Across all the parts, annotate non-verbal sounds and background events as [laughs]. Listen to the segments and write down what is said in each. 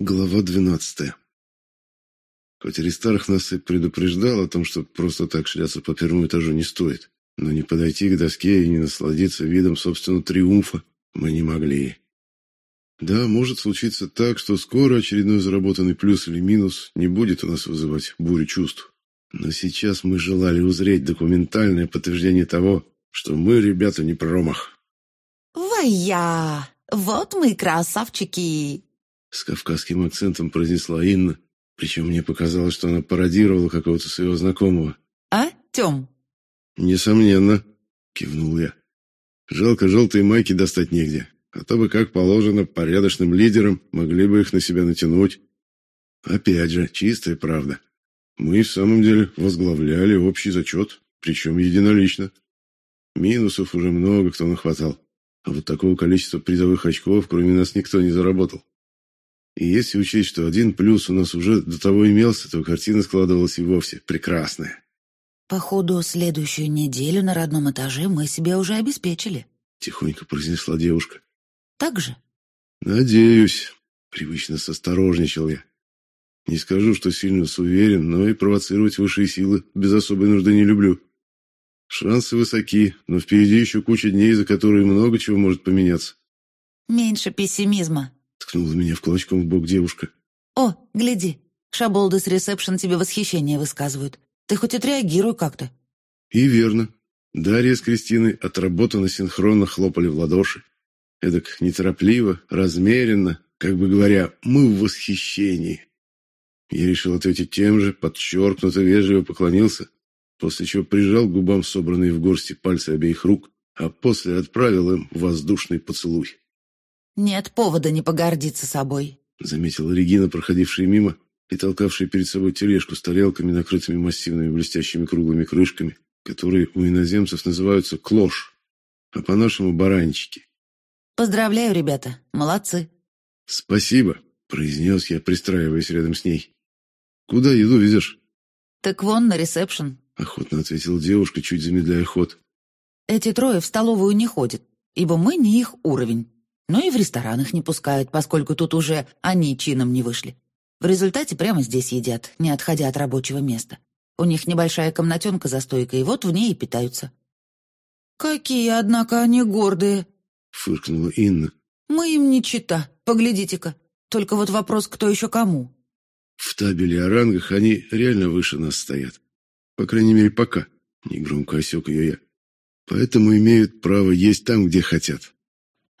Глава двенадцатая. Хоть Аристарх нас и предупреждал о том, что просто так шляться по первому этажу не стоит, но не подойти к доске и не насладиться видом собственного триумфа мы не могли. Да, может случиться так, что скоро очередной заработанный плюс или минус не будет у нас вызывать бурю чувств. Но сейчас мы желали узреть документальное подтверждение того, что мы, ребята, не промах. «Вая! Вот мы красавчики!» С кавказским акцентом произнесла Инна, причем мне показалось, что она пародировала какого-то своего знакомого. «А, Тём?» «Несомненно», — кивнул я. «Жалко, желтые майки достать негде, а то бы, как положено, порядочным лидерам могли бы их на себя натянуть. Опять же, чистая правда. Мы в самом деле возглавляли общий зачет, причем единолично. Минусов уже много кто нахватал, а вот такого количества призовых очков кроме нас никто не заработал. И если учесть, что один плюс у нас уже до того имелся, то картина складывалась и вовсе прекрасная. «Походу, следующую неделю на родном этаже мы себе уже обеспечили», — тихонько произнесла девушка. «Так же?» «Надеюсь», — привычно состорожничал я. Не скажу, что сильно суверен, но и провоцировать высшие силы без особой нужды не люблю. Шансы высоки, но впереди еще куча дней, за которые много чего может поменяться. «Меньше пессимизма», Ткнула меня в кулачком в бок девушка. «О, гляди, шаболды с ресепшн тебе восхищение высказывают. Ты хоть отреагируй как-то». И верно. Дарья с Кристиной отработанно синхронно хлопали в ладоши. Эдак неторопливо, размеренно, как бы говоря, мы в восхищении. Я решил ответить тем же, подчеркнуто вежливо поклонился, после чего прижал к губам собранные в горсти пальцы обеих рук, а после отправил им воздушный поцелуй. «Нет повода не погордиться собой», — заметила Регина, проходившая мимо и толкавшая перед собой тележку с тарелками, накрытыми массивными блестящими круглыми крышками, которые у иноземцев называются клош, а по-нашему баранчики. «Поздравляю, ребята, молодцы». «Спасибо», — произнес я, пристраиваясь рядом с ней. «Куда еду везешь?» «Так вон, на ресепшн», — охотно ответила девушка, чуть замедляя ход. «Эти трое в столовую не ходят, ибо мы не их уровень. Но и в ресторанах не пускают, поскольку тут уже они чином не вышли. В результате прямо здесь едят, не отходя от рабочего места. У них небольшая комнатенка за стойкой, и вот в ней и питаются. «Какие, однако, они гордые!» — фыркнула Инна. «Мы им не чита, поглядите-ка. Только вот вопрос, кто еще кому?» «В табеле о рангах они реально выше нас стоят. По крайней мере, пока», — негромко осек ее я. «Поэтому имеют право есть там, где хотят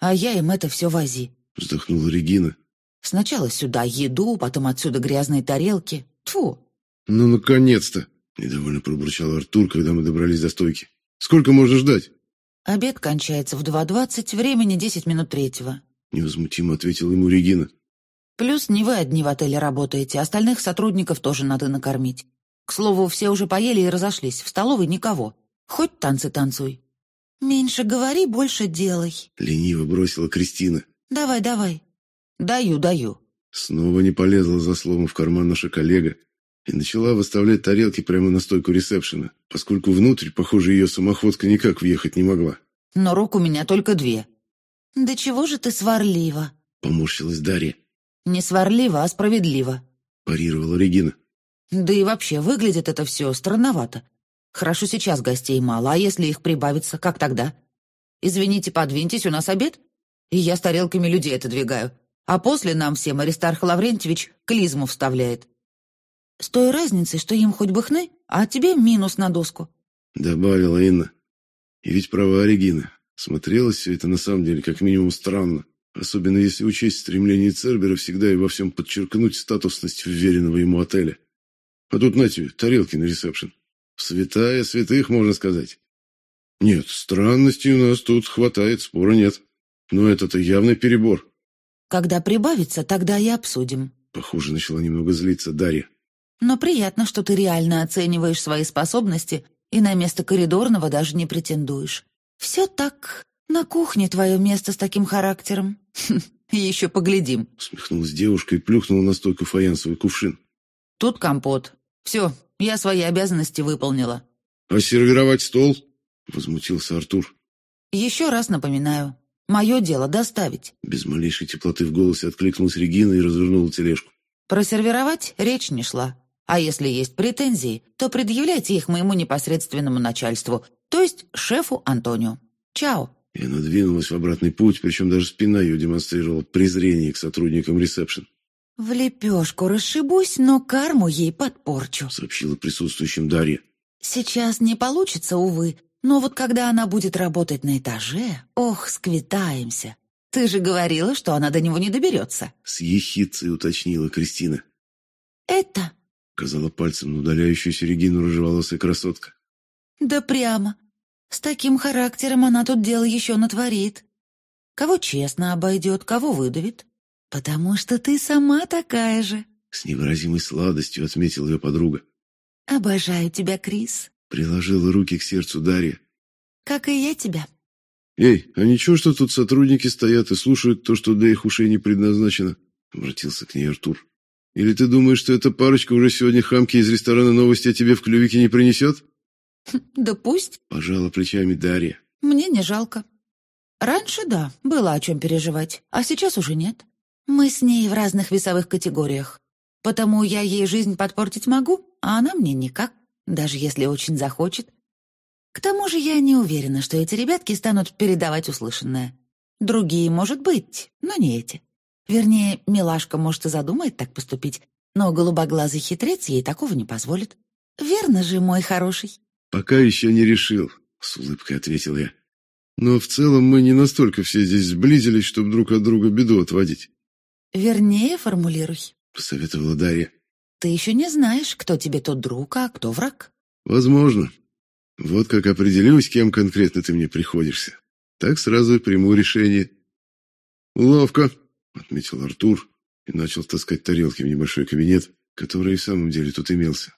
а я им это все вози», — вздохнула Регина. «Сначала сюда еду, потом отсюда грязные тарелки. Тьфу!» «Ну, наконец-то!» — недовольно пробурчал Артур, когда мы добрались до стойки. «Сколько можно ждать?» «Обед кончается в 2.20, времени 10 минут третьего», — невозмутимо ответила ему Регина. «Плюс не вы одни в отеле работаете, остальных сотрудников тоже надо накормить. К слову, все уже поели и разошлись, в столовой никого. Хоть танцы танцуй». «Меньше говори, больше делай», — лениво бросила Кристина. «Давай, давай». «Даю, даю». Снова не полезла за словом в карман наша коллега и начала выставлять тарелки прямо на стойку ресепшена, поскольку внутрь, похоже, ее самоходка никак въехать не могла. «Но рук у меня только две». «Да чего же ты сварлива?» — поморщилась Дарья. «Не сварливо, а справедливо», — парировала Регина. «Да и вообще, выглядит это все странновато. Хорошо, сейчас гостей мало, а если их прибавится, как тогда? Извините, подвиньтесь, у нас обед? И я с тарелками людей отодвигаю. А после нам всем Аристарх Лаврентьевич клизму вставляет. С той разницей, что им хоть бы хны, а тебе минус на доску. Добавила Инна. И ведь права Регина. Смотрелось все это на самом деле как минимум странно. Особенно если учесть стремление Цербера всегда и во всем подчеркнуть статусность вверенного ему отеля. А тут, на тебе, тарелки на ресепшн. Святая святых, можно сказать. Нет, странностей у нас тут хватает, спора нет. Но это-то явный перебор. Когда прибавится, тогда и обсудим. Похоже, начала немного злиться Дарья. Но приятно, что ты реально оцениваешь свои способности и на место коридорного даже не претендуешь. Все так. На кухне твое место с таким характером. [laughs] Еще поглядим. Смехнулась девушка и плюхнула на стойку фаянсовый кувшин. Тут компот. Все, я свои обязанности выполнила». «А сервировать стол?» — возмутился Артур. «Еще раз напоминаю. Мое дело доставить. Без малейшей теплоты в голосе откликнулась Регина и развернула тележку. Просервировать речь не шла. А если есть претензии, то предъявляйте их моему непосредственному начальству, то есть шефу Антонио. Чао. И она двинулась в обратный путь, причем даже спина ее демонстрировала презрение к сотрудникам ресепшн. «В лепешку расшибусь, но карму ей подпорчу», — сообщила присутствующим Дарья. «Сейчас не получится, увы, но вот когда она будет работать на этаже, ох, сквитаемся. Ты же говорила, что она до него не доберется». С ехицей уточнила Кристина. «Это Указала пальцем на удаляющуюся Регину рыжеволосая красотка. «Да прямо. С таким характером она тут дело еще натворит. Кого честно обойдет, кого выдавит. Потому что ты сама такая же». С невыразимой сладостью отметила ее подруга. «Обожаю тебя, Крис», — приложила руки к сердцу Дарья. «Как и я тебя». «Эй, а ничего, что тут сотрудники стоят и слушают то, что для их ушей не предназначено?» — обратился к ней Артур. Или ты думаешь, что эта парочка уже сегодня хамки из ресторана новости о тебе в клювике не принесет?» «Да пусть», — пожала плечами Дарья. «Мне не жалко. Раньше, да, было о чем переживать, а сейчас уже нет. Мы с ней в разных весовых категориях. Потому я ей жизнь подпортить могу, а она мне никак, даже если очень захочет. К тому же я не уверена, что эти ребятки станут передавать услышанное. Другие, может быть, но не эти. Вернее, милашка, может, и задумает так поступить, но голубоглазый хитрец ей такого не позволит. Верно же, мой хороший?» «Пока еще не решил», — с улыбкой ответил я. «Но в целом мы не настолько все здесь сблизились, чтобы друг от друга беду отводить». «Вернее формулируй», — посоветовала Дарья. «Ты еще не знаешь, кто тебе тот друг, а кто враг». «Возможно. Вот как определюсь, кем конкретно ты мне приходишься. Так сразу и приму решение». «Ловко», — отметил Артур и начал таскать тарелки в небольшой кабинет, который и в самом деле тут имелся.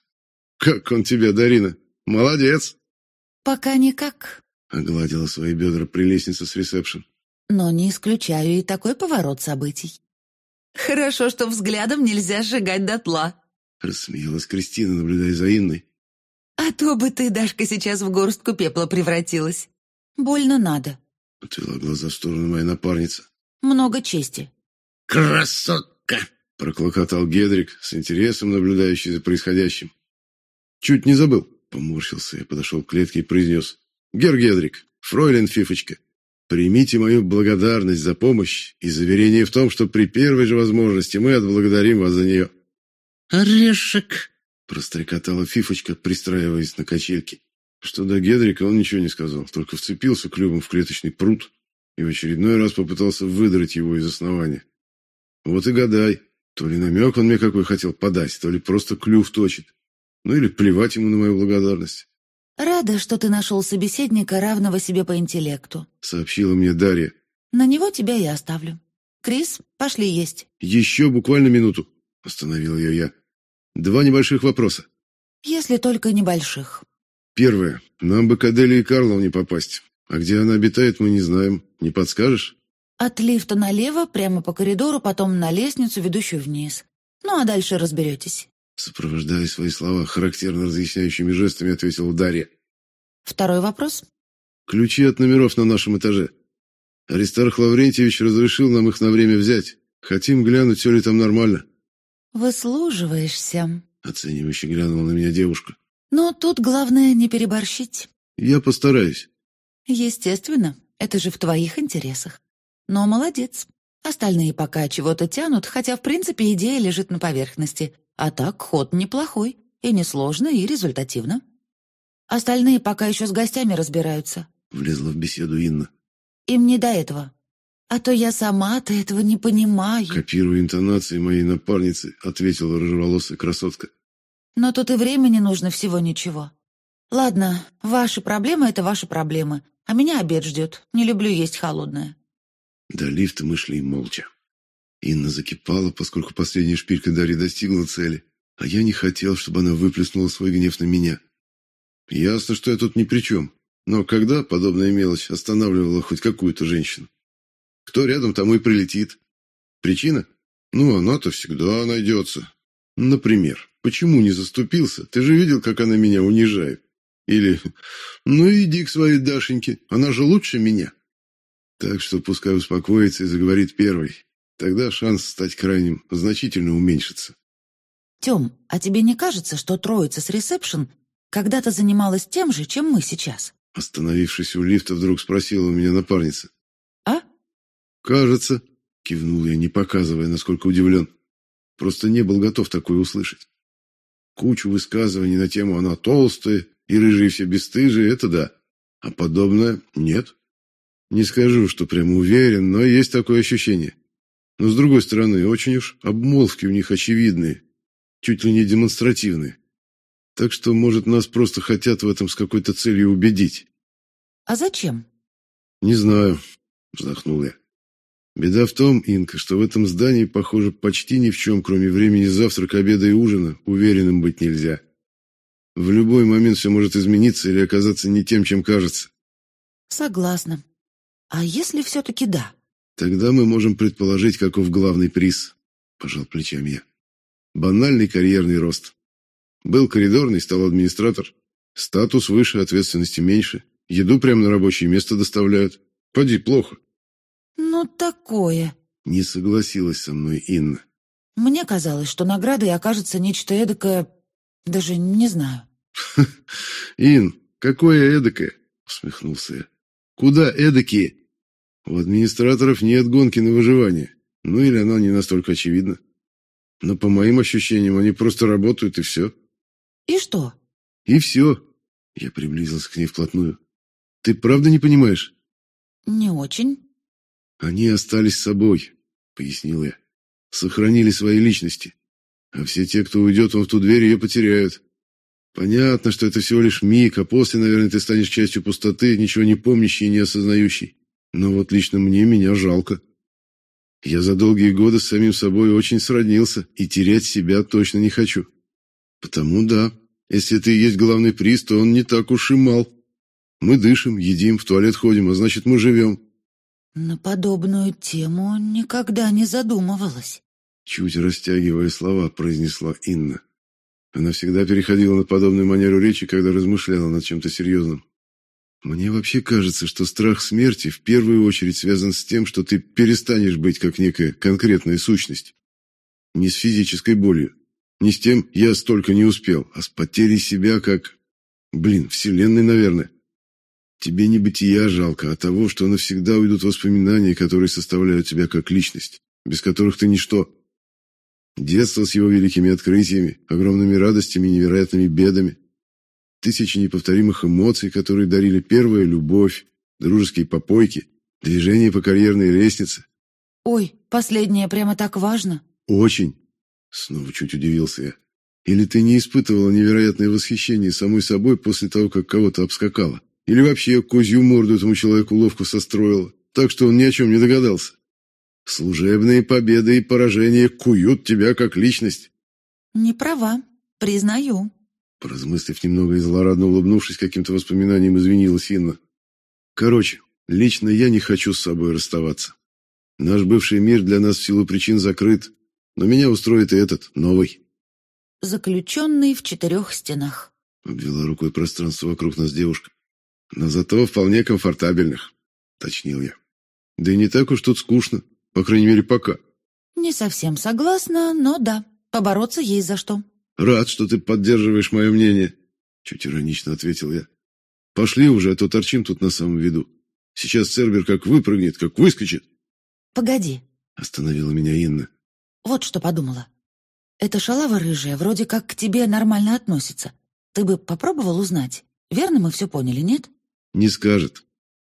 «Как он тебя, Дарина? Молодец!» «Пока никак», — огладила свои бедра прелестница с ресепшн. «Но не исключаю и такой поворот событий». «Хорошо, что взглядом нельзя сжигать дотла», — рассмеялась Кристина, наблюдая за Инной. «А то бы ты, Дашка, сейчас в горстку пепла превратилась. Больно надо», — отвела глаза в сторону моя напарница. «Много чести». «Красотка!» — проклокотал Гедрик, с интересом наблюдающий за происходящим. «Чуть не забыл», — поморщился я, подошел к клетке и произнес. «Гер Гедрик, фройлен Фифочка, примите мою благодарность за помощь и заверение в том, что при первой же возможности мы отблагодарим вас за нее». «Орешек!» — прострекотала Фифочка, пристраиваясь на качельке. Что до Гедрика он ничего не сказал, только вцепился клювом в клеточный пруд и в очередной раз попытался выдрать его из основания. Вот и гадай, то ли намек он мне какой хотел подать, то ли просто клюв точит. Ну или плевать ему на мою благодарность. «Рада, что ты нашел собеседника, равного себе по интеллекту», — сообщила мне Дарья. «На него тебя я оставлю. Крис, пошли есть». «Еще буквально минуту», — остановил ее я. «Два небольших вопроса». «Если только небольших». «Первое. Нам бы к Аделе и Карлову не попасть. А где она обитает, мы не знаем. Не подскажешь?» От лифта налево, прямо по коридору, потом на лестницу, ведущую вниз. Ну, а дальше разберетесь. Сопровождая свои слова характерно разъясняющими жестами, ответила Дарья. Второй вопрос. Ключи от номеров на нашем этаже. Аристарх Лаврентьевич разрешил нам их на время взять. Хотим глянуть, все ли там нормально. Выслуживаешься. Оценивающе глянула на меня девушка. Но тут главное не переборщить. Я постараюсь. Естественно, это же в твоих интересах. Но молодец. Остальные пока чего-то тянут, хотя, в принципе, идея лежит на поверхности. А так, ход неплохой. И несложно, и результативно. Остальные пока еще с гостями разбираются. Влезла в беседу Инна. Им не до этого. А то я сама-то этого не понимаю. Копируя интонации моей напарницы, ответила рыжеволосая красотка. Но тут и времени нужно всего ничего. Ладно, ваши проблемы — это ваши проблемы. А меня обед ждет. Не люблю есть холодное. До лифта мы шли молча. Инна закипала, поскольку последняя шпилька Дарьи достигла цели, а я не хотел, чтобы она выплеснула свой гнев на меня. Ясно, что я тут ни при чем, но когда подобная мелочь останавливала хоть какую-то женщину? Кто рядом, тому и прилетит. Причина? Ну, она-то всегда найдется. Например, почему не заступился? Ты же видел, как она меня унижает. Или, ну иди к своей Дашеньке, она же лучше меня. Так что пускай успокоится и заговорит первый. Тогда шанс стать крайним значительно уменьшится. Тём, а тебе не кажется, что троица с ресепшн когда-то занималась тем же, чем мы сейчас? Остановившись у лифта, вдруг спросила у меня напарница. А? Кажется, кивнул я, не показывая, насколько удивлен. Просто не был готов такое услышать. Кучу высказываний на тему «она толстая» и «рыжие все бесстыжие» — это да. А подобное — нет. Не скажу, что прямо уверен, но есть такое ощущение. Но, с другой стороны, очень уж обмолвки у них очевидные, чуть ли не демонстративные. Так что, может, нас просто хотят в этом с какой-то целью убедить. А зачем? Не знаю, вздохнул я. Беда в том, Инка, что в этом здании, похоже, почти ни в чем, кроме времени завтрака, обеда и ужина, уверенным быть нельзя. В любой момент все может измениться или оказаться не тем, чем кажется. Согласна. А если все-таки да? Тогда мы можем предположить, каков главный приз, пожал плечами я. Банальный карьерный рост. Был коридорный, стал администратор. Статус выше, ответственности меньше. Еду прямо на рабочее место доставляют. Поди, плохо. Ну, такое. Не согласилась со мной Инна. Мне казалось, что наградой окажется нечто эдакое... Даже не знаю. Ин, какое эдакое? Усмехнулся я. Куда эдакие? У администраторов нет гонки на выживание. Ну или она не настолько очевидна. Но по моим ощущениям, они просто работают и все. И что? И все. Я приблизился к ней вплотную. Ты правда не понимаешь? Не очень. Они остались собой, пояснил я. Сохранили свои личности. А все те, кто уйдет вон в ту дверь, ее потеряют. Понятно, что это всего лишь миг, а после, наверное, ты станешь частью пустоты, ничего не помнящей и не осознающей. Но вот лично мне меня жалко. Я за долгие годы с самим собой очень сроднился, и терять себя точно не хочу. Потому да, если и есть главный приз, то он не так уж и мал. Мы дышим, едим, в туалет ходим, а значит, мы живем. На подобную тему никогда не задумывалась. Чуть растягивая слова, произнесла Инна. Она всегда переходила на подобную манеру речи, когда размышляла над чем-то серьезным. Мне вообще кажется, что страх смерти в первую очередь связан с тем, что ты перестанешь быть как некая конкретная сущность. Не с физической болью, не с тем «я столько не успел», а с потерей себя как... Блин, вселенной, наверное. Тебе не бытия жалко, а того, что навсегда уйдут воспоминания, которые составляют тебя как личность, без которых ты ничто. Детство с его великими открытиями, огромными радостями и невероятными бедами. Тысячи неповторимых эмоций, которые дарили первая любовь, дружеские попойки, движение по карьерной лестнице. Ой, последнее прямо так важно. Очень. Снова чуть удивился я. Или ты не испытывала невероятное восхищение самой собой после того, как кого-то обскакала? Или вообще козью морду этому человеку ловко состроила, так что он ни о чем не догадался? Служебные победы и поражения куют тебя как личность. Не права, признаю. Поразмыслив немного и злорадно улыбнувшись каким-то воспоминанием, извинилась Инна. Короче, лично я не хочу с собой расставаться. Наш бывший мир для нас в силу причин закрыт, но меня устроит и этот, новый. Заключенный в четырех стенах. Обвела рукой пространство вокруг нас девушка. Но зато вполне комфортабельных, точнил я. Да и не так уж тут скучно. По крайней мере, пока. Не совсем согласна, но да, побороться есть за что. Рад, что ты поддерживаешь мое мнение, чуть иронично ответил я. Пошли уже, а то торчим тут на самом виду. Сейчас Цербер как выпрыгнет, как выскочит. Погоди, остановила меня Инна. Вот что подумала. Эта шалава рыжая вроде как к тебе нормально относится. Ты бы попробовал узнать. Верно мы все поняли, нет? Не скажет.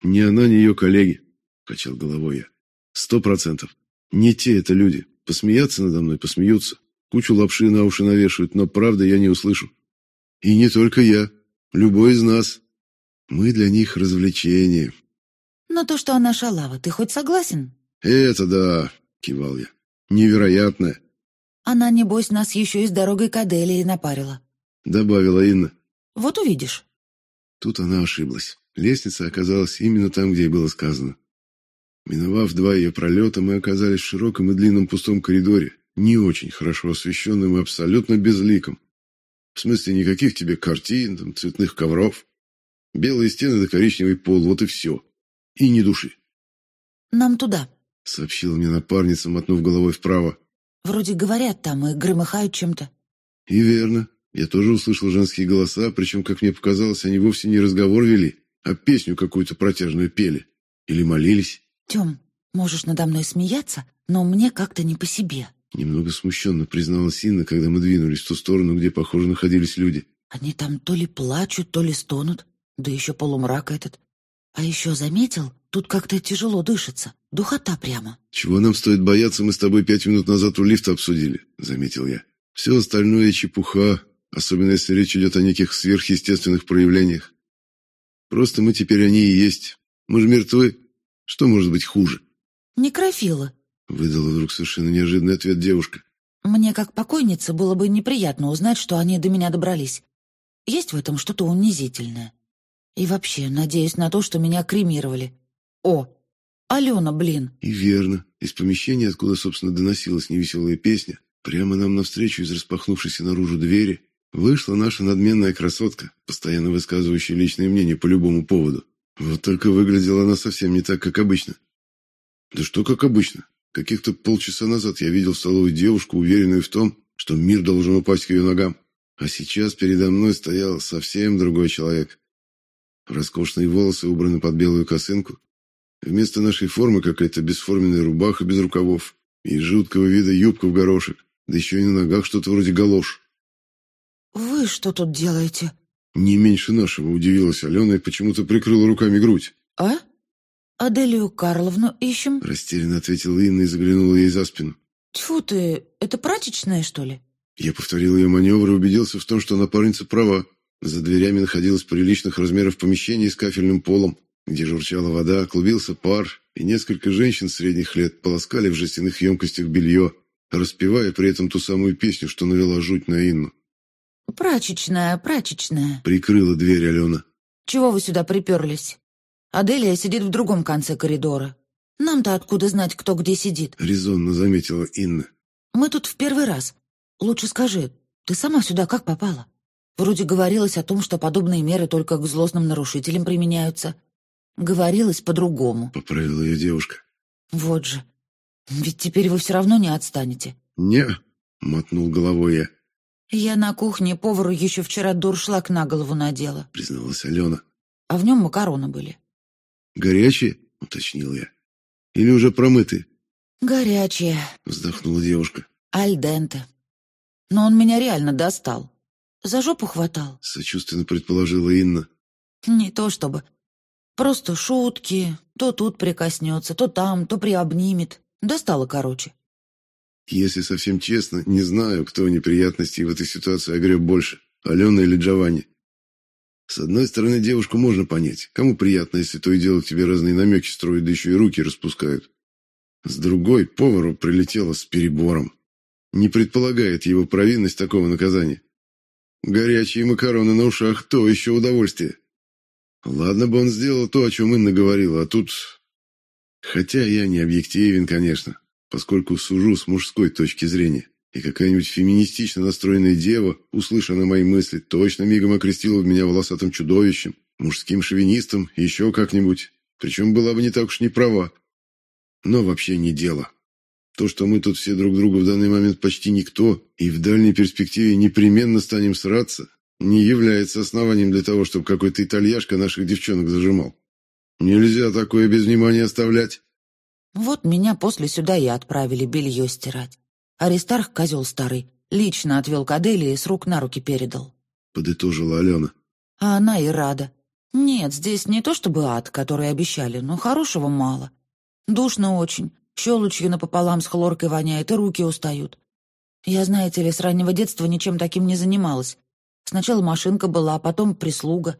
Ни она, ни ее коллеги, качал головой я. Сто процентов. Не те это люди. Посмеяться надо мной посмеются. Кучу лапши на уши навешивают, но правда я не услышу. И не только я. Любой из нас. Мы для них развлечение. Но то, что она шалава, ты хоть согласен? Это да, кивал я. Невероятно. Она, небось, нас еще и с дорогой к Аделии напарила. Добавила Инна. Вот увидишь. Тут она ошиблась. Лестница оказалась именно там, где и было сказано. Миновав два ее пролета, мы оказались в широком и длинном пустом коридоре, не очень хорошо освещенным и абсолютно безликом. В смысле, никаких тебе картин, там, цветных ковров. Белые стены да коричневый пол, вот и все. И ни души. нам туда», — сообщила мне напарница, мотнув головой вправо. «Вроде говорят там и громыхают чем-то». И верно. Я тоже услышал женские голоса, причем, как мне показалось, они вовсе не разговор вели, а песню какую-то протяжную пели. Или молились. «Тем, можешь надо мной смеяться, но мне как-то не по себе». Немного смущенно призналась Инна, когда мы двинулись в ту сторону, где, похоже, находились люди. «Они там то ли плачут, то ли стонут, да еще полумрак этот. А еще заметил, тут как-то тяжело дышится, духота прямо». «Чего нам стоит бояться, мы с тобой пять минут назад у лифта обсудили», — заметил я. «Все остальное чепуха, особенно если речь идет о неких сверхъестественных проявлениях. Просто мы теперь они и есть. Мы же мертвы. Что может быть хуже?» «Некрофилы», Выдала вдруг совершенно неожиданный ответ девушка. «Мне, как покойнице, было бы неприятно узнать, что они до меня добрались. Есть в этом что-то унизительное. И вообще, надеюсь на то, что меня кремировали. О, Алена, блин!» И верно. Из помещения, откуда, собственно, доносилась невеселая песня, прямо нам навстречу из распахнувшейся наружу двери вышла наша надменная красотка, постоянно высказывающая личное мнение по любому поводу. Вот только выглядела она совсем не так, как обычно. Да что как обычно? Каких-то полчаса назад я видел в столовой девушку, уверенную в том, что мир должен упасть к ее ногам. А сейчас передо мной стоял совсем другой человек. Роскошные волосы убраны под белую косынку. Вместо нашей формы какая-то бесформенная рубаха без рукавов и жуткого вида юбка в горошек, да еще и на ногах что-то вроде галош. «Вы что тут делаете?» Не меньше нашего удивилась Алена и почему-то прикрыла руками грудь. «А?» «Аделию Карловну ищем?» Растерянно ответила Инна и заглянула ей за спину. «Тьфу ты, это прачечная, что ли?» Я повторил ее маневр и убедился в том, что напарница права. За дверями находилось приличных размеров помещение с кафельным полом, где журчала вода, клубился пар, и несколько женщин средних лет полоскали в жестяных емкостях белье, распевая при этом ту самую песню, что навела жуть на Инну. «Прачечная, прачечная», — прикрыла дверь Алена. «Чего вы сюда приперлись?» Аделия сидит в другом конце коридора. Нам-то откуда знать, кто где сидит?» Резонно заметила Инна. «Мы тут в первый раз. Лучше скажи, ты сама сюда как попала? Вроде говорилось о том, что подобные меры только к злостным нарушителям применяются. Говорилось по-другому». Поправила ее девушка. «Вот же. Ведь теперь вы все равно не отстанете». «Не», — мотнул головой я. «Я на кухне повару еще вчера дуршлаг на голову надела», — призналась Алена. «А в нем макароны были». «Горячие?» — уточнил я. «Или уже промытые?» «Горячие», — вздохнула девушка. «Альденте. Но он меня реально достал. За жопу хватал?» — сочувственно предположила Инна. «Не то чтобы. Просто шутки. То тут прикоснется, то там, то приобнимет. Достало, короче». Если совсем честно, не знаю, кто неприятностей в этой ситуации огреб больше, Алена или Джованни. С одной стороны, девушку можно понять. Кому приятно, если то и дело тебе разные намеки строят, да еще и руки распускают. С другой, повару прилетело с перебором. Не предполагает его провинность такого наказания. Горячие макароны на ушах – то еще удовольствие. Ладно бы он сделал то, о чем Инна говорила, а тут... Хотя я не объективен, конечно, поскольку сужу с мужской точки зрения. И какая-нибудь феминистично настроенная дева, услышав мои мысли, точно мигом окрестила меня волосатым чудовищем, мужским шовинистом и еще как-нибудь. Причем была бы не так уж не права. Но вообще не дело. То, что мы тут все друг другу в данный момент почти никто, и в дальней перспективе непременно станем сраться, не является основанием для того, чтобы какой-то итальяшка наших девчонок зажимал. Нельзя такое без внимания оставлять. Вот меня после сюда и отправили белье стирать. Аристарх, козел старый, лично отвел к Аделе и с рук на руки передал. Подытожила Алена. А она и рада. Нет, здесь не то чтобы ад, который обещали, но хорошего мало. Душно очень, щелочью напополам с хлоркой воняет и руки устают. Я, знаете ли, с раннего детства ничем таким не занималась. Сначала машинка была, а потом прислуга.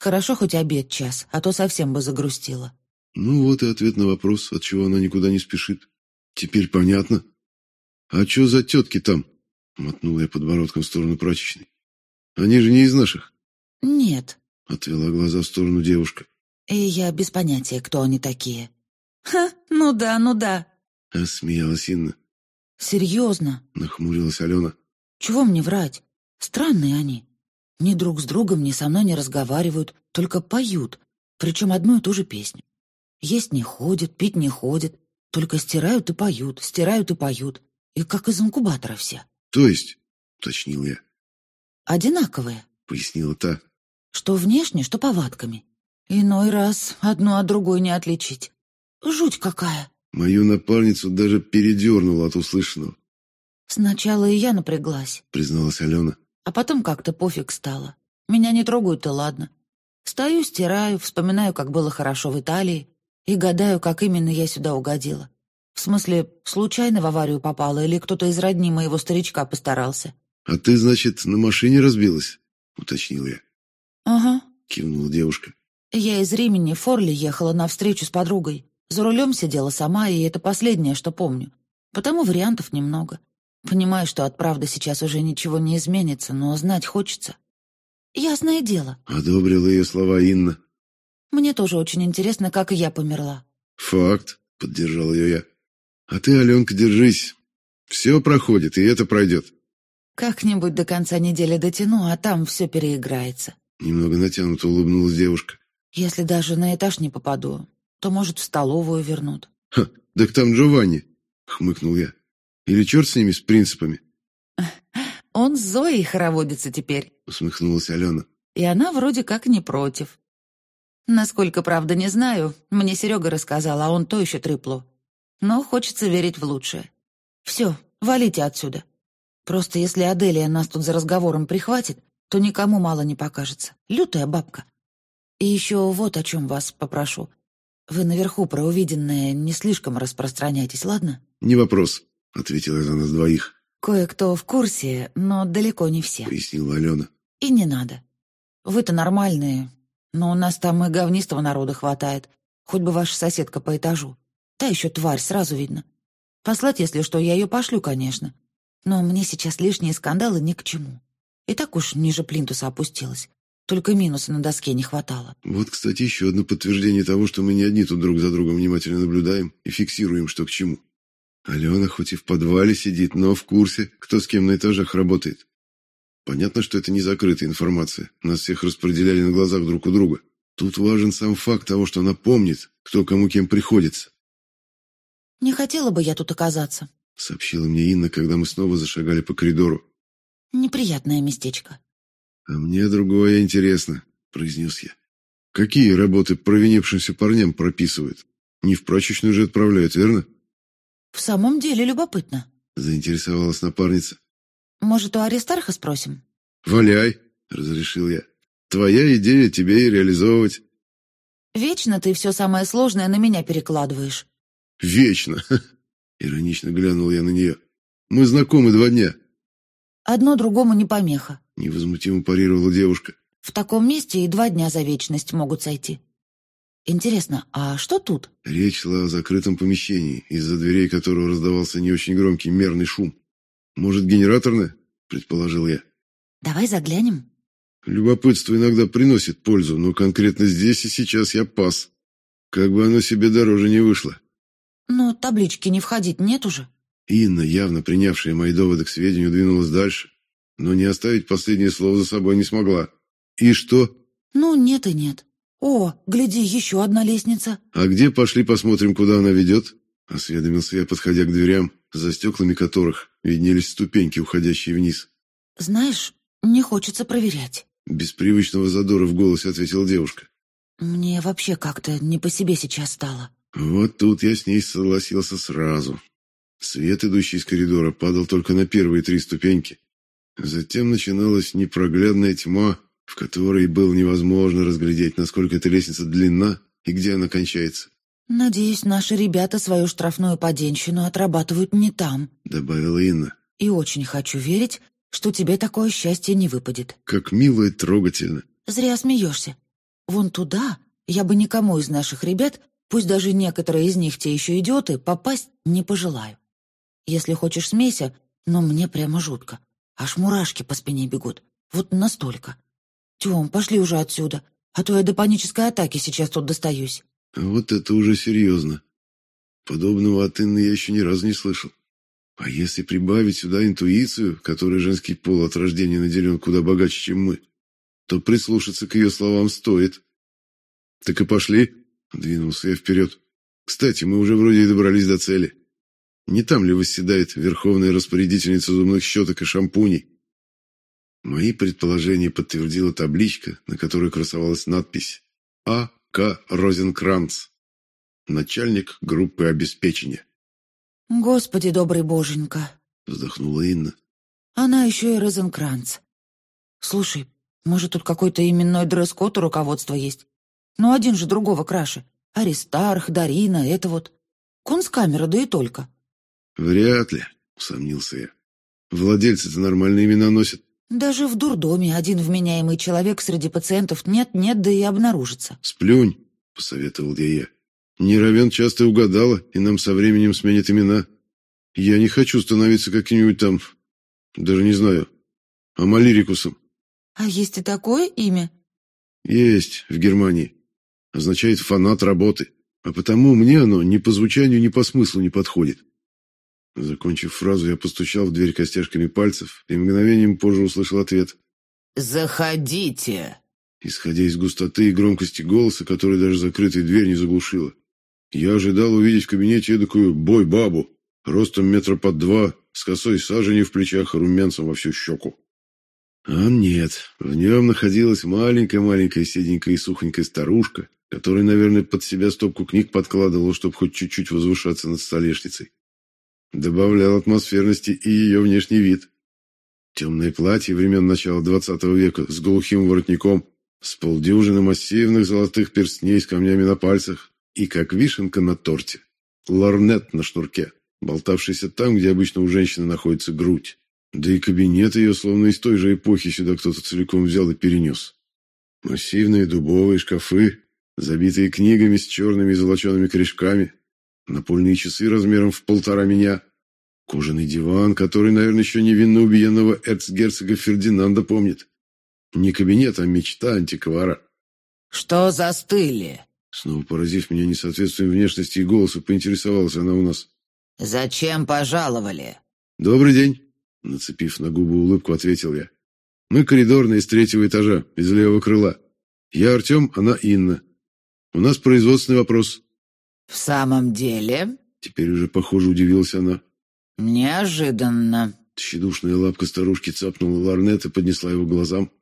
Хорошо хоть обед час, а то совсем бы загрустила. Ну вот и ответ на вопрос, от чего она никуда не спешит. Теперь понятно. «А что за тетки там?» — мотнула я подбородком в сторону прачечной. «Они же не из наших». «Нет», — отвела глаза в сторону девушка. «И я без понятия, кто они такие». «Ха, ну да, ну да», — рассмеялась Инна. «Серьезно?» — нахмурилась Алена. «Чего мне врать? Странные они. Ни друг с другом, ни со мной не разговаривают, только поют, причем одну и ту же песню. Есть не ходят, пить не ходят. Только стирают и поют, стирают и поют. И как из инкубатора все. То есть, уточнил я. Одинаковые, пояснила та. Что внешне, что повадками. Иной раз одну от другой не отличить. Жуть какая. Мою напарницу даже передернуло от услышанного. Сначала и я напряглась, призналась Алена. А потом как-то пофиг стало. Меня не трогают, и ладно. Стою, стираю, вспоминаю, как было хорошо в Италии, и гадаю, как именно я сюда угодила. В смысле, случайно в аварию попала или кто-то из родни моего старичка постарался. «А ты, значит, на машине разбилась?» — уточнил я. «Ага», — кивнула девушка. «Я из Римени в Форли ехала на встречу с подругой. За рулем сидела сама, и это последнее, что помню. Потому вариантов немного. Понимаю, что от правды сейчас уже ничего не изменится, но знать хочется. Ясное дело. Одобрила ее слова Инна. Мне тоже очень интересно, как я померла. Факт, поддержал ее я. А ты, Аленка, держись. Все проходит, и это пройдет. Как-нибудь до конца недели дотяну, а там все переиграется. Немного натянуто улыбнулась девушка. Если даже на этаж не попаду, то, может, в столовую вернут. Ха, так там Джованни, хмыкнул я. Или черт с ними, с принципами. [laughs] Он с Зоей хороводится теперь. Усмехнулась Алена. И она вроде как не против. Насколько, правда, не знаю. Мне Серега рассказал, а он то еще трепло. Но хочется верить в лучшее. Все, валите отсюда. Просто если Аделия нас тут за разговором прихватит, то никому мало не покажется. Лютая бабка. И еще вот о чем вас попрошу. Вы наверху про увиденное не слишком распространяйтесь, ладно? Не вопрос, ответила за нас двоих. «Кое-кто в курсе, но далеко не все», — пояснила Алена. «И не надо. Вы-то нормальные, но у нас там и говнистого народа хватает. Хоть бы ваша соседка по этажу. Та еще тварь, сразу видно. Послать, если что, я ее пошлю, конечно. Но мне сейчас лишние скандалы ни к чему. И так уж ниже плинтуса опустилась. Только минуса на доске не хватало. Вот, кстати, еще одно подтверждение того, что мы не одни тут друг за другом внимательно наблюдаем и фиксируем, что к чему. Алена хоть и в подвале сидит, но в курсе, кто с кем на этажах работает. Понятно, что это не закрытая информация. Нас всех распределяли на глазах друг у друга. Тут важен сам факт того, что она помнит, кто кому кем приходится. «Не хотела бы я тут оказаться», — сообщила мне Инна, когда мы снова зашагали по коридору. «Неприятное местечко». «А мне другое интересно», — произнес я. «Какие работы провинившимся парням прописывают? Не в прачечную же отправляют, верно?» «В самом деле любопытно», — заинтересовалась напарница. «Может, у Аристарха спросим?» «Валяй», — разрешил я. «Твоя идея тебе и реализовывать». «Вечно ты все самое сложное на меня перекладываешь». «Вечно», [laughs] — иронично глянул я на нее. «Мы знакомы два дня». «Одно другому не помеха», — невозмутимо парировала девушка. «В таком месте и два дня за вечность могут сойти». Интересно, а что тут? Речь шла о закрытом помещении, из-за дверей которого раздавался не очень громкий мерный шум. Может, генераторное? предположил я. Давай заглянем. Любопытство иногда приносит пользу, но конкретно здесь и сейчас я пас. Как бы оно себе дороже не вышло. Но таблички не входить нет уже. Инна, явно принявшая мои доводы к сведению, двинулась дальше, но не оставить последнее слово за собой не смогла. И что? Ну, нет и нет. «О, гляди, еще одна лестница!» «А где пошли посмотрим, куда она ведет?» Осведомился я, подходя к дверям, за стеклами которых виднелись ступеньки, уходящие вниз. «Знаешь, не хочется проверять». Без привычного задора в голосе ответила девушка. «Мне вообще как-то не по себе сейчас стало». Вот тут я с ней согласился сразу. Свет, идущий из коридора, падал только на первые три ступеньки. Затем начиналась непроглядная тьма, в которой было невозможно разглядеть, насколько эта лестница длинна и где она кончается. «Надеюсь, наши ребята свою штрафную поденщину отрабатывают не там», — добавила Инна. «И очень хочу верить, что тебе такое счастье не выпадет». «Как мило и трогательно». «Зря смеешься. Вон туда я бы никому из наших ребят, пусть даже некоторые из них те еще идиоты, попасть не пожелаю. Если хочешь смейся, но мне прямо жутко. Аж мурашки по спине бегут. Вот настолько. Тём, пошли уже отсюда, а то я до панической атаки сейчас тут достаюсь. Вот это уже серьезно. Подобного от Инны я еще ни разу не слышал. А если прибавить сюда интуицию, которой женский пол от рождения наделен куда богаче, чем мы, то прислушаться к ее словам стоит. Так и пошли. Двинулся я вперед. Кстати, мы уже вроде и добрались до цели. Не там ли восседает верховная распорядительница зубных щеток и шампуней? Мои предположения подтвердила табличка, на которой красовалась надпись «А. К. Розенкранц, начальник группы обеспечения». «Господи, добрый боженька!» — вздохнула Инна. «Она еще и Розенкранц. Слушай, может, тут какой-то именной дресс-код у руководства есть? Ну, один же другого краше. Аристарх, Дарина, это вот. Кунсткамера, да и только». «Вряд ли», — усомнился я. «Владельцы-то нормальные имена носят». «Даже в дурдоме один вменяемый человек среди пациентов нет-нет, да и обнаружится». «Сплюнь», — посоветовал я я. «Не равен часто угадала, и нам со временем сменят имена. Я не хочу становиться каким-нибудь там, даже не знаю, амалирикусом». «А есть и такое имя?» «Есть, в Германии. Означает «фанат работы». А потому мне оно ни по звучанию, ни по смыслу не подходит. Закончив фразу, я постучал в дверь костяшками пальцев и мгновением позже услышал ответ. «Заходите!» Исходя из густоты и громкости голоса, который даже закрытая дверь не заглушила. Я ожидал увидеть в кабинете эдакую бой-бабу, ростом метра под два, с косой саженью в плечах и румянцем во всю щеку. А нет, в нем находилась маленькая-маленькая седенькая и сухонькая старушка, которая, наверное, под себя стопку книг подкладывала, чтобы хоть чуть-чуть возвышаться над столешницей. Добавлял атмосферности и ее внешний вид. Темное платье времен начала двадцатого века с глухим воротником, с полдюжины массивных золотых перстней с камнями на пальцах и, как вишенка на торте, лорнет на шнурке, болтавшийся там, где обычно у женщины находится грудь. Да и кабинет ее, словно из той же эпохи, сюда кто-то целиком взял и перенес. Массивные дубовые шкафы, забитые книгами с черными и золочеными корешками, напольные часы размером в полтора меня, кожаный диван, который, наверное, еще невинно убиенного эрцгерцога Фердинанда помнит. Не кабинет, а мечта антиквара. «Что застыли?» Снова поразив меня несоответствием внешности и голоса, поинтересовалась она у нас. «Зачем пожаловали?» «Добрый день», — нацепив на губы улыбку, ответил я. «Мы коридорные из третьего этажа, из левого крыла. Я Артем, она Инна. У нас производственный вопрос. «В самом деле?» Теперь уже, похоже, удивилась она. «Неожиданно». Тщедушная лапка старушки цапнула ларнет и поднесла его к глазам.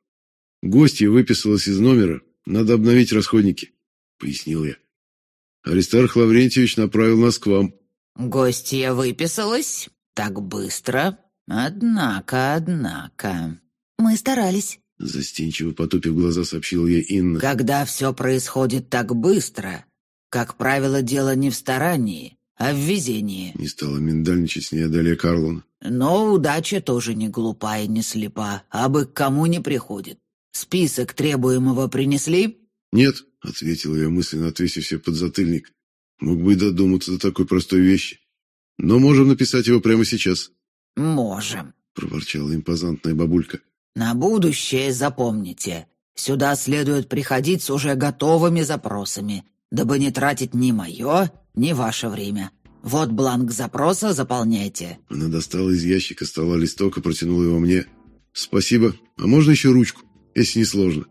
«Гостья выписалась из номера. Надо обновить расходники», — пояснил я. «Аристарх Лаврентьевич направил нас к вам». «Гостья выписалась? Так быстро? Однако, однако...» «Мы старались», — застенчиво потупив глаза, сообщил ей Инна. «Когда все происходит так быстро, как правило, дело не в старании, а в везении. Не стала миндальничать с ней Адалия Карлон. Но удача тоже не глупа и не слепа, а бы к кому не приходит. Список требуемого принесли? Нет, ответил я мысленно, отвесив себе подзатыльник. Мог бы и додуматься до такой простой вещи. Но можем написать его прямо сейчас. Можем, проворчала импозантная бабулька. На будущее запомните. Сюда следует приходить с уже готовыми запросами, дабы не тратить ни мое, ни ваше время. Вот бланк запроса, заполняйте». Она достала из ящика стола листок и протянула его мне. «Спасибо. А можно еще ручку, если не сложно?»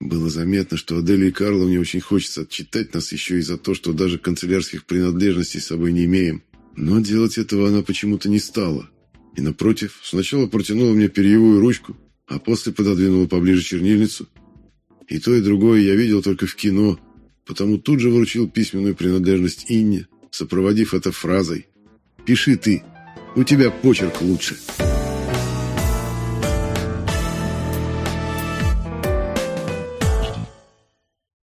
Было заметно, что Аделе и Карловне очень хочется отчитать нас еще и за то, что даже канцелярских принадлежностей с собой не имеем. Но делать этого она почему-то не стала. И напротив, сначала протянула мне перьевую ручку, а после пододвинула поближе чернильницу. И то, и другое я видел только в кино, потому тут же вручил письменную принадлежность Инне, сопроводив это фразой «Пиши ты, у тебя почерк лучше».